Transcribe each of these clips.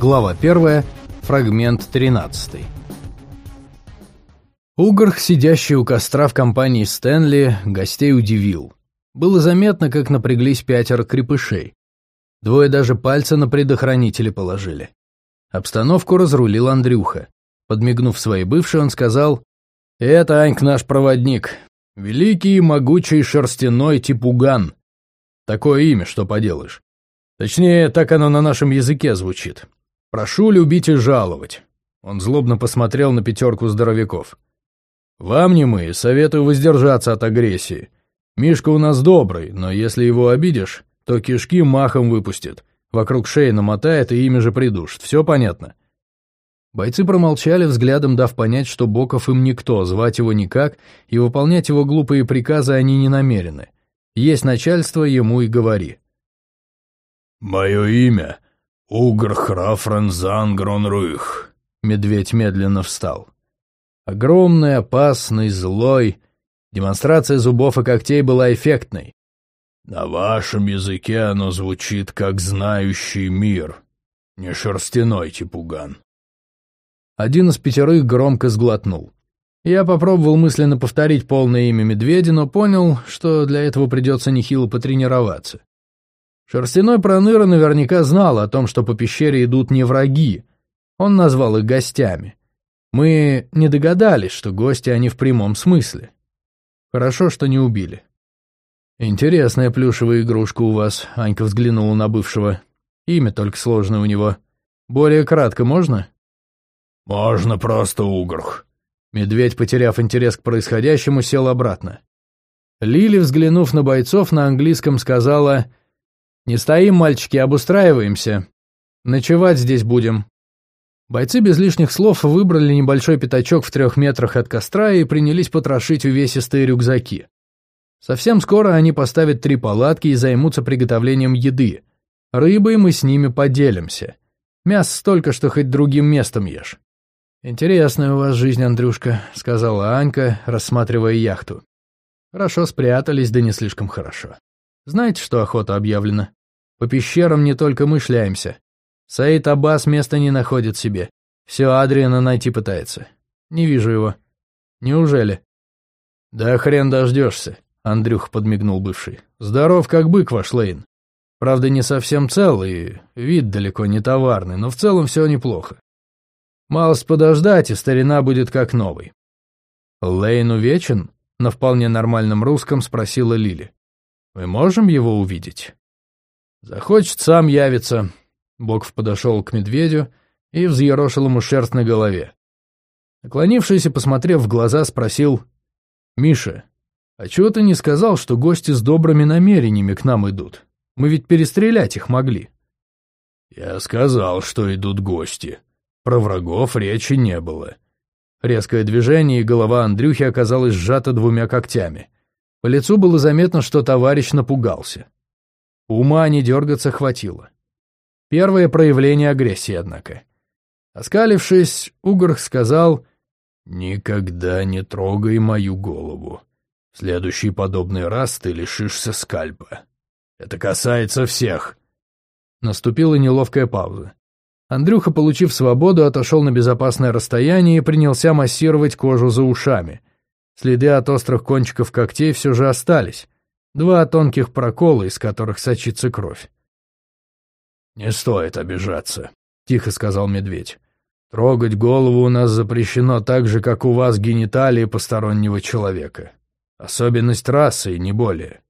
Глава 1, фрагмент 13. Угорх, сидящий у костра в компании Стэнли, гостей удивил. Было заметно, как напряглись пятеро крепышей. Двое даже пальца на предохранители положили. Обстановку разрулил Андрюха. Подмигнув своей бывшей, он сказал, «Это, Аньк, наш проводник. Великий и могучий шерстяной типуган. Такое имя, что поделаешь. Точнее, так оно на нашем языке звучит. Прошу любить и жаловать». Он злобно посмотрел на пятерку здоровяков. «Вам не мы, советую воздержаться от агрессии. Мишка у нас добрый, но если его обидишь, то кишки махом выпустит, вокруг шеи намотает и ими же придушит. Все понятно?» Бойцы промолчали, взглядом дав понять, что Боков им никто, звать его никак, и выполнять его глупые приказы они не намерены. Есть начальство, ему и говори. «Мое имя — Угр Храфранзан Гронруих», — медведь медленно встал. Огромный, опасный, злой. Демонстрация зубов и когтей была эффектной. На вашем языке оно звучит как «знающий мир», не шерстяной типуган. Один из пятерых громко сглотнул. Я попробовал мысленно повторить полное имя медведя, но понял, что для этого придется нехило потренироваться. Шерстяной проныра наверняка знал о том, что по пещере идут не враги. Он назвал их гостями. Мы не догадались, что гости они в прямом смысле. Хорошо, что не убили. Интересная плюшевая игрушка у вас, Анька взглянула на бывшего. Имя только сложное у него. Более кратко можно? Можно просто Угрх. Медведь, потеряв интерес к происходящему, сел обратно. Лили, взглянув на бойцов, на английском сказала «Не стоим, мальчики, обустраиваемся. Ночевать здесь будем. Бойцы без лишних слов выбрали небольшой пятачок в трех метрах от костра и принялись потрошить увесистые рюкзаки. Совсем скоро они поставят три палатки и займутся приготовлением еды. Рыбой мы с ними поделимся. Мясо столько, что хоть другим местом ешь. «Интересная у вас жизнь, Андрюшка», — сказала Анька, рассматривая яхту. «Хорошо спрятались, да не слишком хорошо. Знаете, что охота объявлена? По пещерам не только мы шляемся. Саид Аббас места не находит себе. Все Адриана найти пытается. Не вижу его. Неужели? Да хрен дождешься, Андрюх подмигнул бывший. Здоров, как бык ваш Лейн. Правда, не совсем цел и вид далеко не товарный, но в целом все неплохо. Малость подождать, и старина будет как новый. Лейн увечен? На вполне нормальном русском спросила Лили. Мы можем его увидеть? Захочет, сам явится, Боков подошел к медведю и взъерошил ему шерсть на голове. Наклонившись и посмотрев в глаза, спросил, «Миша, а чего ты не сказал, что гости с добрыми намерениями к нам идут? Мы ведь перестрелять их могли». «Я сказал, что идут гости. Про врагов речи не было». Резкое движение, и голова Андрюхи оказалась сжата двумя когтями. По лицу было заметно, что товарищ напугался. Ума не дергаться хватило. Первое проявление агрессии, однако. Оскалившись, Угрх сказал «Никогда не трогай мою голову. В следующий подобный раз ты лишишься скальпа. Это касается всех». Наступила неловкая пауза. Андрюха, получив свободу, отошел на безопасное расстояние и принялся массировать кожу за ушами. Следы от острых кончиков когтей все же остались. Два тонких прокола, из которых сочится кровь. «Не стоит обижаться», — тихо сказал медведь. «Трогать голову у нас запрещено так же, как у вас гениталии постороннего человека. Особенность расы, не более.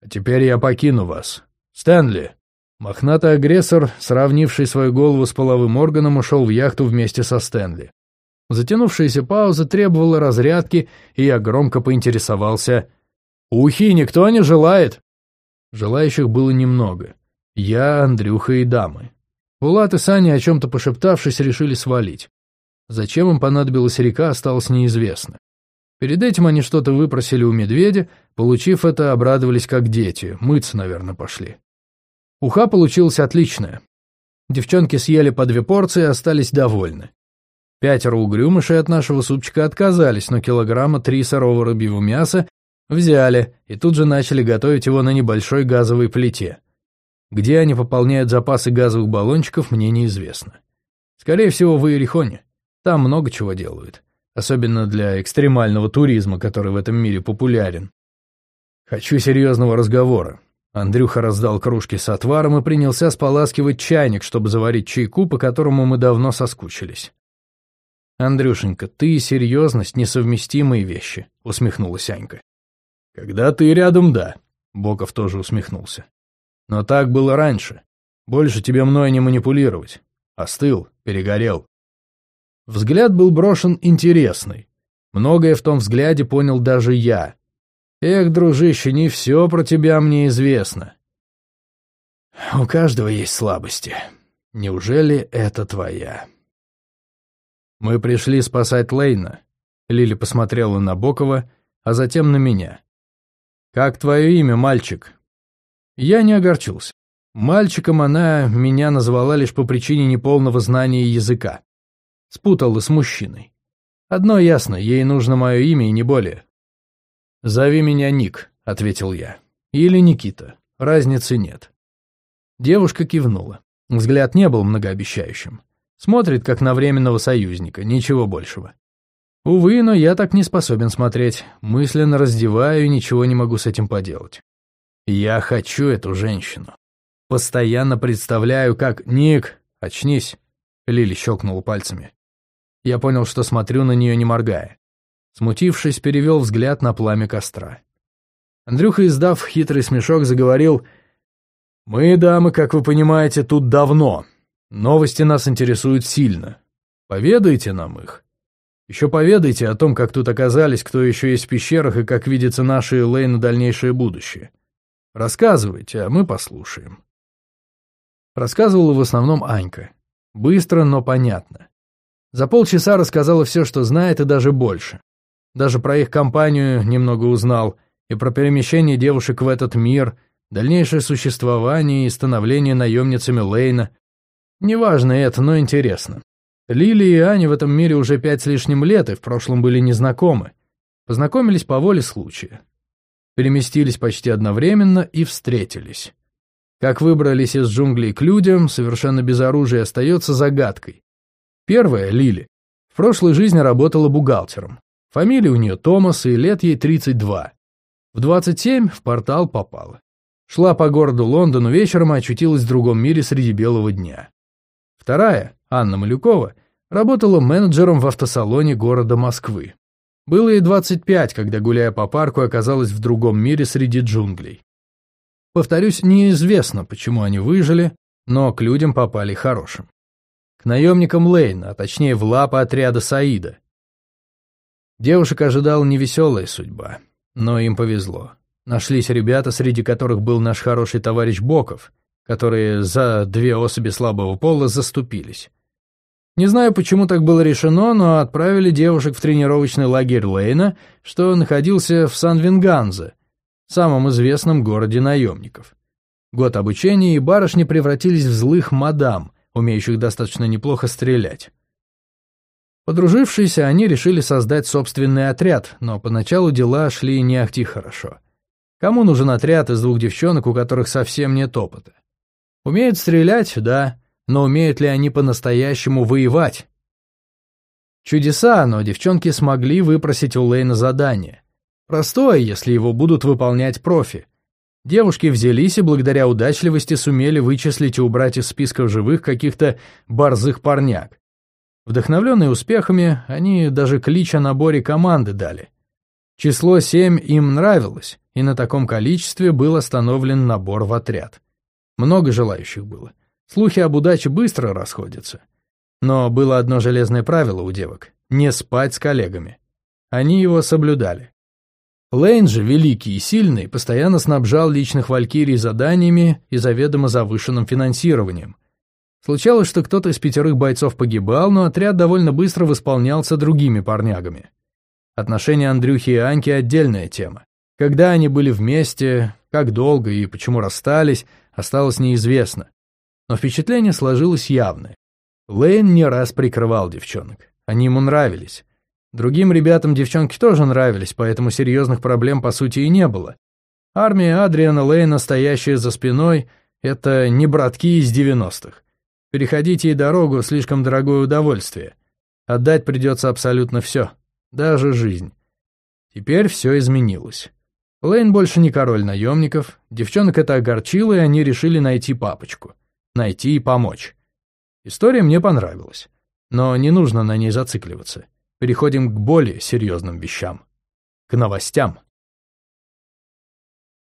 А теперь я покину вас. Стэнли!» Мохнатый агрессор, сравнивший свою голову с половым органом, ушел в яхту вместе со Стэнли. Затянувшаяся пауза требовала разрядки, и я громко поинтересовался. «Ухи никто не желает?» Желающих было немного. Я, Андрюха и дамы. Булат и Саня, о чем-то пошептавшись, решили свалить. Зачем им понадобилась река, осталось неизвестно. Перед этим они что-то выпросили у медведя, получив это, обрадовались как дети, мыться, наверное, пошли. Уха получилась отличная. Девчонки съели по две порции и остались довольны. Пятеро угрюмышей от нашего супчика отказались, но килограмма три сырого рыбьего мяса взяли и тут же начали готовить его на небольшой газовой плите. Где они пополняют запасы газовых баллончиков, мне неизвестно. Скорее всего, в Иерихоне. Там много чего делают. Особенно для экстремального туризма, который в этом мире популярен. Хочу серьезного разговора. Андрюха раздал кружки с отваром и принялся споласкивать чайник, чтобы заварить чайку, по которому мы давно соскучились. «Андрюшенька, ты и серьезность — несовместимые вещи», — усмехнулась Анька. «Когда ты рядом, да», — Боков тоже усмехнулся. «Но так было раньше. Больше тебе мной не манипулировать. Остыл, перегорел. Взгляд был брошен интересный. Многое в том взгляде понял даже я. Эх, дружище, не все про тебя мне известно. У каждого есть слабости. Неужели это твоя? Мы пришли спасать Лейна. Лили посмотрела на Бокова, а затем на меня. «Как твое имя, мальчик?» Я не огорчился. Мальчиком она меня назвала лишь по причине неполного знания языка. Спутала с мужчиной. Одно ясно, ей нужно мое имя и не более. «Зови меня Ник», — ответил я. «Или Никита. Разницы нет». Девушка кивнула. Взгляд не был многообещающим. Смотрит, как на временного союзника, ничего большего. Увы, но я так не способен смотреть. Мысленно раздеваю и ничего не могу с этим поделать. Я хочу эту женщину. Постоянно представляю, как... «Ник, очнись!» Лили щелкнула пальцами. Я понял, что смотрю на нее, не моргая. Смутившись, перевел взгляд на пламя костра. Андрюха, издав хитрый смешок, заговорил «Мы, дамы, как вы понимаете, тут давно. Новости нас интересуют сильно. Поведайте нам их. Еще поведайте о том, как тут оказались, кто еще есть в пещерах и как видится наши Лей на дальнейшее будущее. Рассказывайте, а мы послушаем». Рассказывала в основном Анька. Быстро, но понятно. За полчаса рассказала все, что знает, и даже больше. Даже про их компанию немного узнал, и про перемещение девушек в этот мир, дальнейшее существование и становление наемницами Лейна. Неважно это, но интересно. Лили и Аня в этом мире уже пять с лишним лет и в прошлом были незнакомы. Познакомились по воле случая. Переместились почти одновременно и встретились. Как выбрались из джунглей к людям, совершенно без оружия, остается загадкой. Первая, Лили, в прошлой жизни работала бухгалтером. Фамилия у нее Томас, и лет ей 32. В 27 в портал попала. Шла по городу Лондону вечером и очутилась в другом мире среди белого дня. Вторая, Анна Малюкова, работала менеджером в автосалоне города Москвы. Было ей 25, когда, гуляя по парку, оказалась в другом мире среди джунглей. Повторюсь, неизвестно, почему они выжили, но к людям попали хорошим. К наемникам Лейна, а точнее в лапы отряда Саида. Девушек ожидала невеселая судьба, но им повезло. Нашлись ребята, среди которых был наш хороший товарищ Боков, которые за две особи слабого пола заступились. Не знаю, почему так было решено, но отправили девушек в тренировочный лагерь Лейна, что находился в Сан-Винганзе, самом известном городе наемников. Год обучения, и барышни превратились в злых мадам, умеющих достаточно неплохо стрелять. Подружившись, они решили создать собственный отряд, но поначалу дела шли не ахти хорошо. Кому нужен отряд из двух девчонок, у которых совсем нет опыта? Умеют стрелять, да, но умеют ли они по-настоящему воевать? Чудеса, но девчонки смогли выпросить у Лейна задание. Простое, если его будут выполнять профи. Девушки взялись и благодаря удачливости сумели вычислить и убрать из списков живых каких-то борзых парняк. Вдохновленные успехами, они даже клич о наборе команды дали. Число семь им нравилось, и на таком количестве был остановлен набор в отряд. Много желающих было. Слухи об удаче быстро расходятся. Но было одно железное правило у девок — не спать с коллегами. Они его соблюдали. Лейн же, великий и сильный, постоянно снабжал личных валькирий заданиями и заведомо завышенным финансированием. Случалось, что кто-то из пятерых бойцов погибал, но отряд довольно быстро восполнялся другими парнягами. Отношения Андрюхи и Аньки — отдельная тема. Когда они были вместе, как долго и почему расстались, осталось неизвестно. Но впечатление сложилось явное. Лейн не раз прикрывал девчонок. Они ему нравились. Другим ребятам девчонки тоже нравились, поэтому серьезных проблем по сути и не было. Армия Адриана Лейна, стоящая за спиной, Это не братки из девяностых. Переходите и дорогу — слишком дорогое удовольствие. Отдать придется абсолютно все, даже жизнь. Теперь все изменилось. Лейн больше не король наемников, девчонок это огорчило, и они решили найти папочку. Найти и помочь. История мне понравилась, но не нужно на ней зацикливаться. Переходим к более серьезным вещам. К новостям.